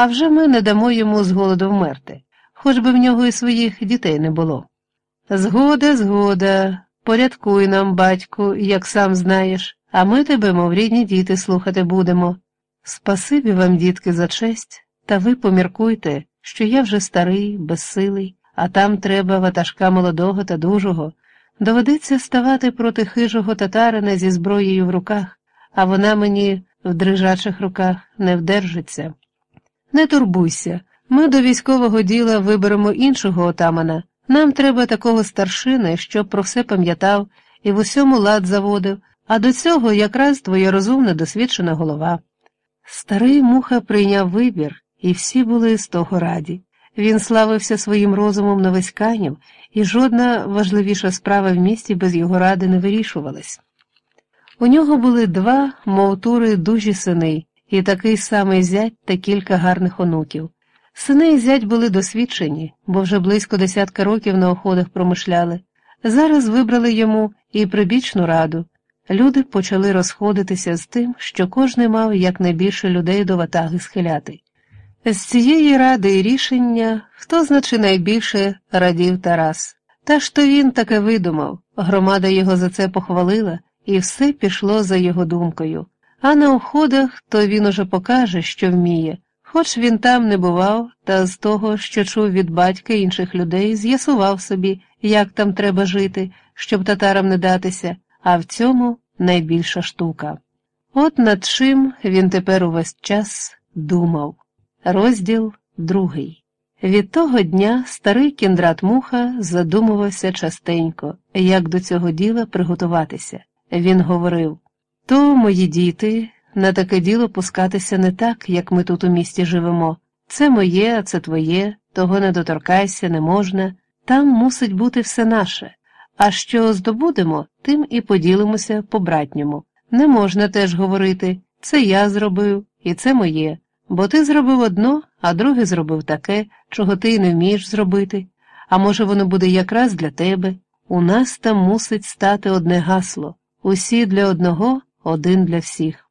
а вже ми не дамо йому з голоду вмерти, хоч би в нього і своїх дітей не було. Згода, згода, порядкуй нам, батьку, як сам знаєш, а ми тебе, мов рідні діти, слухати будемо. Спасибі вам, дітки, за честь, та ви поміркуйте, що я вже старий, безсилий, а там треба ватажка молодого та дужого. Доведеться ставати проти хижого татарина зі зброєю в руках, а вона мені в дрижачих руках не вдержиться. Не турбуйся, ми до військового діла виберемо іншого отамана. Нам треба такого старшини, щоб про все пам'ятав і в усьому лад заводив, а до цього якраз твоя розумна досвідчена голова. Старий муха прийняв вибір, і всі були з того раді. Він славився своїм розумом на весь канів, і жодна важливіша справа в місті без його ради не вирішувалась. У нього були два, мов тури, дужі сини, і такий самий зять та кілька гарних онуків. Сини і зять були досвідчені, бо вже близько десятка років на оходах промишляли. Зараз вибрали йому і прибічну раду. Люди почали розходитися з тим, що кожний мав якнайбільше людей до ватаги схиляти. З цієї ради і рішення хто значи найбільше радів Тарас. Та ж то він таке видумав, громада його за це похвалила, і все пішло за його думкою. А на уходах то він уже покаже, що вміє, хоч він там не бував, та з того, що чув від батька інших людей, з'ясував собі, як там треба жити, щоб татарам не датися, а в цьому найбільша штука. От над чим він тепер увесь час думав. Розділ другий. Від того дня старий кіндрат муха задумувався частенько, як до цього діла приготуватися. Він говорив то, мої діти, на таке діло пускатися не так, як ми тут у місті живемо. Це моє, а це твоє, того не доторкайся, не можна. Там мусить бути все наше. А що здобудемо, тим і поділимося по братньому. Не можна теж говорити це я зробив, і це моє, бо ти зробив одно, а друге зробив таке, чого ти не вмієш зробити. А може, воно буде якраз для тебе. У нас там мусить стати одне гасло усі для одного, один для всіх.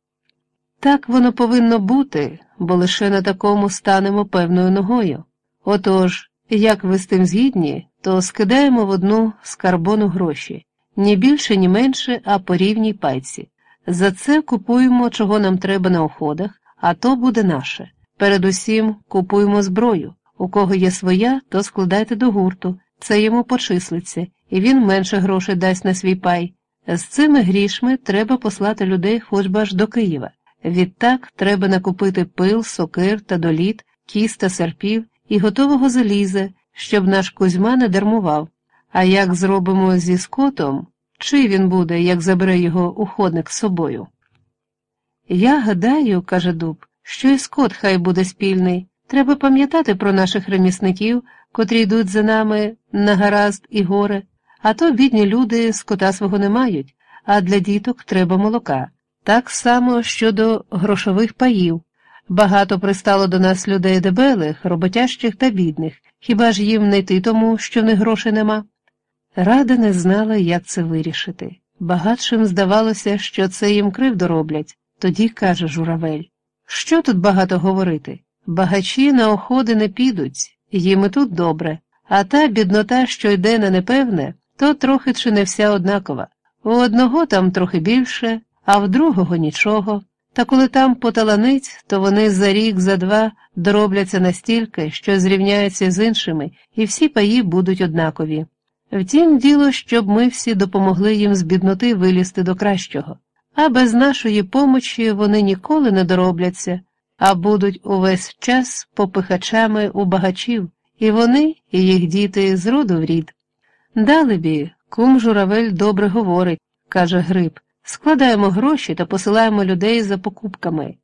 Так воно повинно бути, бо лише на такому станемо певною ногою. Отож, як ви з тим згідні, то скидаємо в одну скарбону гроші, ні більше, ні менше, а по рівній пайці. За це купуємо, чого нам треба на уходах, а то буде наше. Передусім купуємо зброю. У кого є своя, то складайте до гурту, це йому почислиться, і він менше грошей дасть на свій пай. З цими грішми треба послати людей хоч би аж до Києва. Відтак треба накупити пил, сокир та доліт, кіс та серпів і готового заліза, щоб наш Кузьма не дармував. А як зробимо зі скотом, чий він буде, як забере його уходник з собою? Я гадаю, каже дуб, що і скот хай буде спільний. Треба пам'ятати про наших ремісників, котрі йдуть за нами на гаразд і горе, а то бідні люди скота свого не мають, а для діток треба молока. Так само щодо грошових паїв. Багато пристало до нас людей дебелих, роботящих та бідних, хіба ж їм не йти тому, що в них грошей нема? Рада не знала, як це вирішити. Багатшим здавалося, що це їм кривду роблять, тоді каже журавель. Що тут багато говорити? Багачі на оходи не підуть, їм і тут добре, а та біднота, що йде на непевне, то трохи чи не вся однакова. У одного там трохи більше, а в другого нічого. Та коли там поталанить, то вони за рік, за два доробляться настільки, що зрівняються з іншими, і всі паї будуть однакові. Втім, діло, щоб ми всі допомогли їм з бідноти вилізти до кращого, а без нашої помочі вони ніколи не доробляться, а будуть увесь час попихачами у багачів, і вони, і їх діти з роду в рід. Далебі, кум журавель добре говорить, каже Гриб. Складаємо гроші та посилаємо людей за покупками.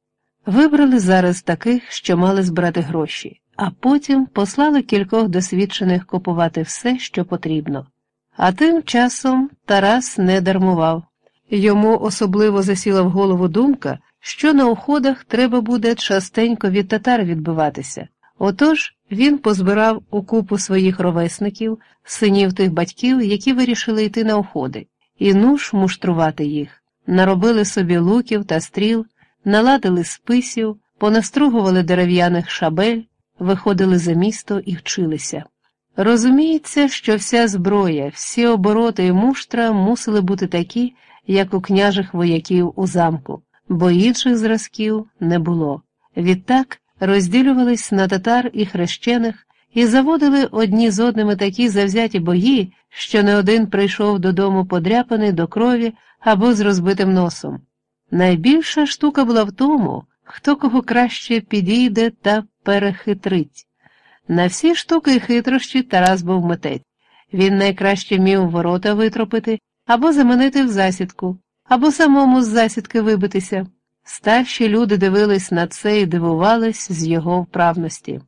Вибрали зараз таких, що мали збирати гроші, а потім послали кількох досвідчених купувати все, що потрібно. А тим часом Тарас не дармував. Йому особливо засіла в голову думка, що на уходах треба буде частенько від татар відбиватися. Отож він позбирав у купу своїх ровесників, синів тих батьків, які вирішили йти на уходи і нуж муштрувати їх, наробили собі луків та стріл, наладили списів, понастругували дерев'яних шабель, виходили за місто і вчилися. Розуміється, що вся зброя, всі обороти і муштра мусили бути такі, як у княжих вояків у замку, бо інших зразків не було. Відтак розділювались на татар і хрещених і заводили одні з одними такі завзяті бої, що не один прийшов додому подряпаний до крові або з розбитим носом. Найбільша штука була в тому, хто кого краще підійде та перехитрить. На всі штуки і хитрощі Тарас був митець. Він найкраще мів ворота витропити або заманити в засідку, або самому з засідки вибитися. Старші люди дивились на це і дивувались з його вправності.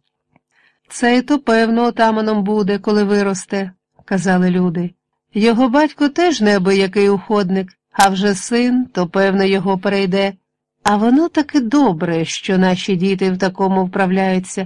Цей то, певно, отаманом буде, коли виросте, казали люди. Його батько теж неабиякий уходник, а вже син, то, певно, його перейде. А воно таки добре, що наші діти в такому вправляються.